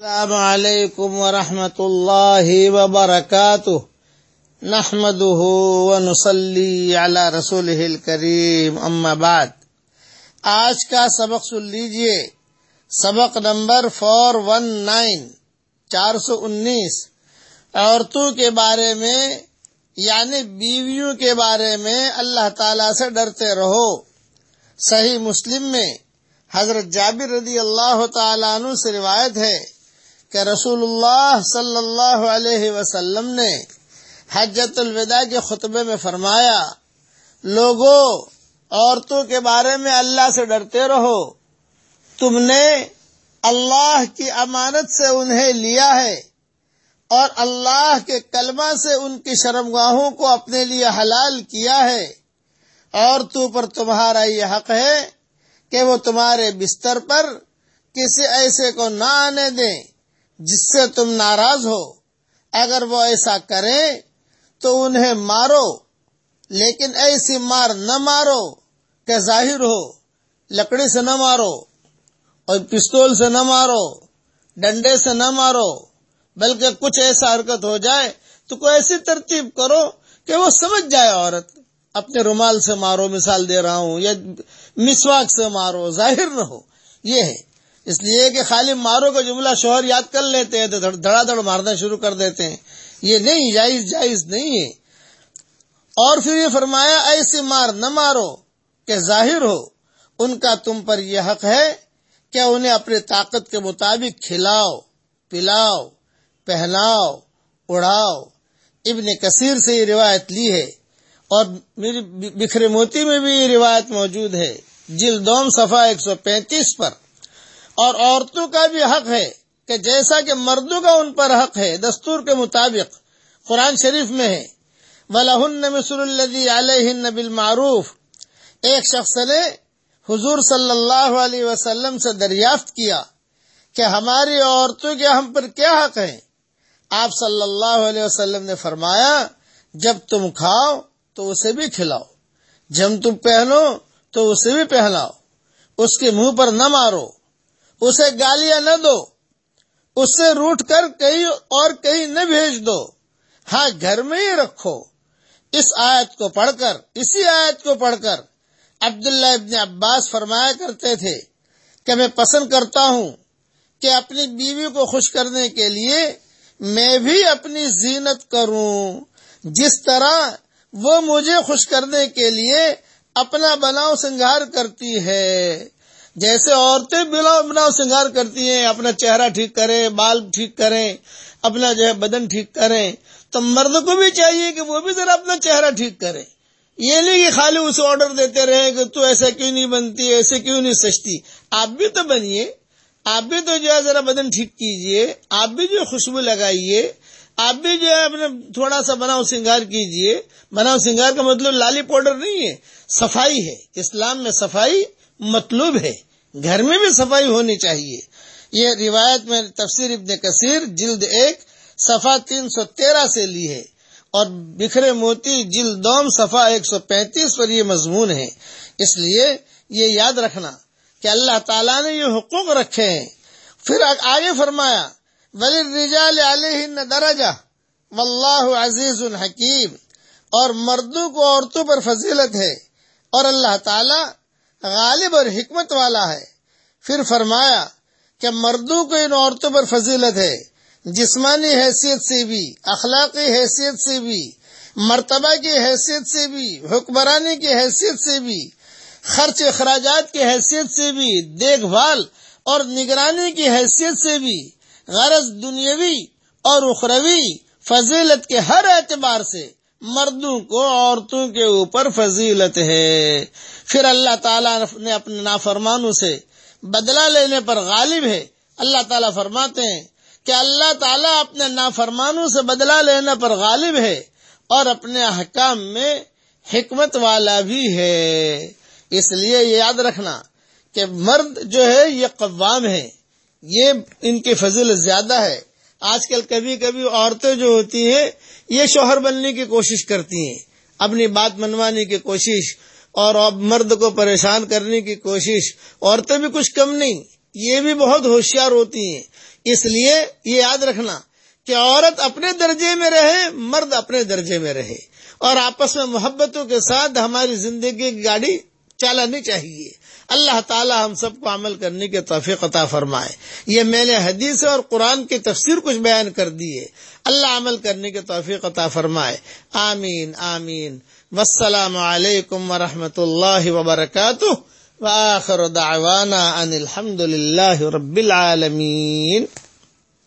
السلام علیکم ورحمۃ اللہ وبرکاتہ نحمده ونصلي على رسوله الكريم. اما بعد، آج کا سبق سن لیجیے. سبق نمبر فور ون نائن چار سو انیس. عورتوں کے بارے میں یعنی بیویوں کے بارے میں اللہ تعالی سے ڈرتے رہو. صحیح مسلم میں حضرت جابر رضی اللہ تعالیٰ عنہ سے روایت ہے کہ رسول اللہ صلی اللہ علیہ وسلم نے حجت الوداع کے خطبے میں فرمایا، لوگوں، عورتوں کے بارے میں اللہ سے ڈرتے رہو۔ تم نے اللہ کی امانت سے انہیں لیا ہے اور اللہ کے کلمہ سے ان کی شرمگاہوں کو اپنے لیے حلال کیا ہے۔ اور تو پر تمہارا یہ حق ہے کہ وہ تمہارے بستر پر کسی ایسے کو نہ آنے دیں۔ جس سے تم ناراض ہو، اگر وہ ایسا کریں تو انہیں مارو، لیکن ایسی مار نہ مارو کہ ظاہر ہو، لکڑی سے نہ مارو اور پستول سے نہ مارو، ڈنڈے سے نہ مارو، بلکہ کچھ ایسا حرکت ہو جائے تو کوئی ایسی ترتیب کرو کہ وہ سمجھ جائے عورت۔ اپنے رومال سے مارو، مثال دے رہا ہوں، یا مسواک سے مارو، ظاہر نہ ہو۔ یہ ہے۔ اس لیے کہ خالی مارو کا جملہ شوہر یاد کر لیتے ہیں تو دھڑا دھڑ مارنا شروع کر دیتے ہیں۔ یہ نہیں، جائز جائز نہیں ہے۔ اور پھر یہ فرمایا ایسی مار نہ مارو کہ ظاہر ہو۔ ان کا تم پر یہ حق ہے کہ انہیں اپنے طاقت کے مطابق کھلاؤ، پلاؤ، پہناؤ، اڑاؤ۔ ابن کثیر سے یہ روایت لی ہے۔ اور میری بکھرے موتی میں بھی یہ روایت موجود ہے۔ جلدوم صفحہ ایک سو پینتیس پر۔ اور عورتوں کا بھی حق ہے کہ جیسا کہ مردوں کا ان پر حق ہے، دستور کے مطابق قرآن شریف میں ہے۔ ولاحن مصر الدی علیہ بالمعروف۔ ایک شخص نے حضور صلی اللہ علیہ وسلم سے دریافت کیا کہ ہماری عورتوں کے ہم پر کیا حق ہے۔ آپ صلی اللہ علیہ وسلم نے فرمایا، جب تم کھاؤ تو اسے بھی کھلاؤ، جب تم پہنو تو اسے بھی پہناؤ، اس کے منہ پر نہ مارو۔ اسے گالیاں نہ دو۔ اس سے روٹ کر کہیں اور کہیں نہ بھیج دو۔ ہاں گھر میں ہی رکھو۔ اس آیت کو پڑھ کر، اسی آیت کو پڑھ کر عبداللہ ابن عباس فرمایا کرتے تھے کہ میں پسند کرتا ہوں کہ اپنی بیوی کو خوش کرنے کے لیے میں بھی اپنی زینت کروں۔ جس طرح وہ مجھے خوش کرنے کے لیے اپنا بناؤ سنگار کرتی ہے۔ جیسے عورتیں بلا بناؤ سنگار کرتی ہیں، اپنا چہرہ ٹھیک کریں، بال ٹھیک کریں، اپنا جو ہے بدن ٹھیک کریں، تو مرد کو بھی چاہیے کہ وہ بھی ذرا اپنا چہرہ ٹھیک کرے۔ یہ نہیں کہ خالی اسے آرڈر دیتے رہے کہ تو ایسے کیوں نہیں بنتی، ایسے کیوں نہیں سجتی آپ بھی تو بنیے، آپ بھی تو جو ہے ذرا بدن ٹھیک کیجیے آپ بھی جو خوشبو لگائیے، آپ بھی جو ہے اپنا تھوڑا سا بناؤ سنگار کیجیے بناؤ سنگار کا مطلب لالی پاؤڈر نہیں ہے، صفائی ہے۔ اسلام میں صفائی مطلوب ہے۔ گھر میں بھی صفائی ہونی چاہیے۔ یہ روایت میں تفسیر ابن کثیر جلد ایک، صفحہ تین سو تیرہ سے لی ہے۔ اور بکھرے موتی جلد دوم، صفحہ ایک سو پینتیس پر یہ مضمون ہے۔ اس لیے یہ یاد رکھنا کہ اللہ تعالیٰ نے یہ حقوق رکھے ہیں۔ پھر آگے فرمایا ولی رجال علیہ درجہ واللہ عزیز الحکیم اور مردوں کو عورتوں پر فضیلت ہے۔ اور اللہ تعالی غالب اور حکمت والا ہے۔ پھر فرمایا کہ مردوں کو ان عورتوں پر فضیلت ہے، جسمانی حیثیت سے بھی، اخلاقی حیثیت سے بھی، مرتبہ کی حیثیت سے بھی، حکمرانی کی حیثیت سے بھی، خرچ اخراجات کی حیثیت سے بھی، دیکھ بھال اور نگرانی کی حیثیت سے بھی، غرض دنیاوی اور اخروی فضیلت کے ہر اعتبار سے مردوں کو عورتوں کے اوپر فضیلت ہے۔ پھر اللہ تعالیٰ نے اپنے نافرمانوں سے بدلہ لینے پر غالب ہے۔ اللہ تعالیٰ فرماتے ہیں کہ اللہ تعالیٰ اپنے نافرمانوں سے بدلہ لینے پر غالب ہے اور اپنے حکام میں حکمت والا بھی ہے۔ اس لیے یہ یاد رکھنا کہ مرد جو ہے یہ قوام ہے۔ یہ ان کی فضل زیادہ ہے۔ آج کل کبھی کبھی عورتیں جو ہوتی ہیں، یہ شوہر بننے کی کوشش کرتی ہیں۔ اپنی بات منوانے کی کوشش اور اب مرد کو پریشان کرنے کی کوشش، عورتیں بھی کچھ کم نہیں، یہ بھی بہت ہوشیار ہوتی ہیں۔ اس لیے یہ یاد رکھنا کہ عورت اپنے درجے میں رہے، مرد اپنے درجے میں رہے۔ اور آپس میں محبتوں کے ساتھ ہماری زندگی کی گاڑی چلانی چاہیے۔ اللہ تعالی ہم سب کو عمل کرنے کے توفیق عطا فرمائے۔ یہ میں نے حدیث اور قرآن کی تفسیر کچھ بیان کر دی ہے۔ اللہ عمل کرنے کے توفیق عطا فرمائے۔ آمین آمین۔ والسلام علیکم ورحمۃ اللہ وبرکاتہ۔ وآخر دعوانا ان الحمد للہ رب العالمین۔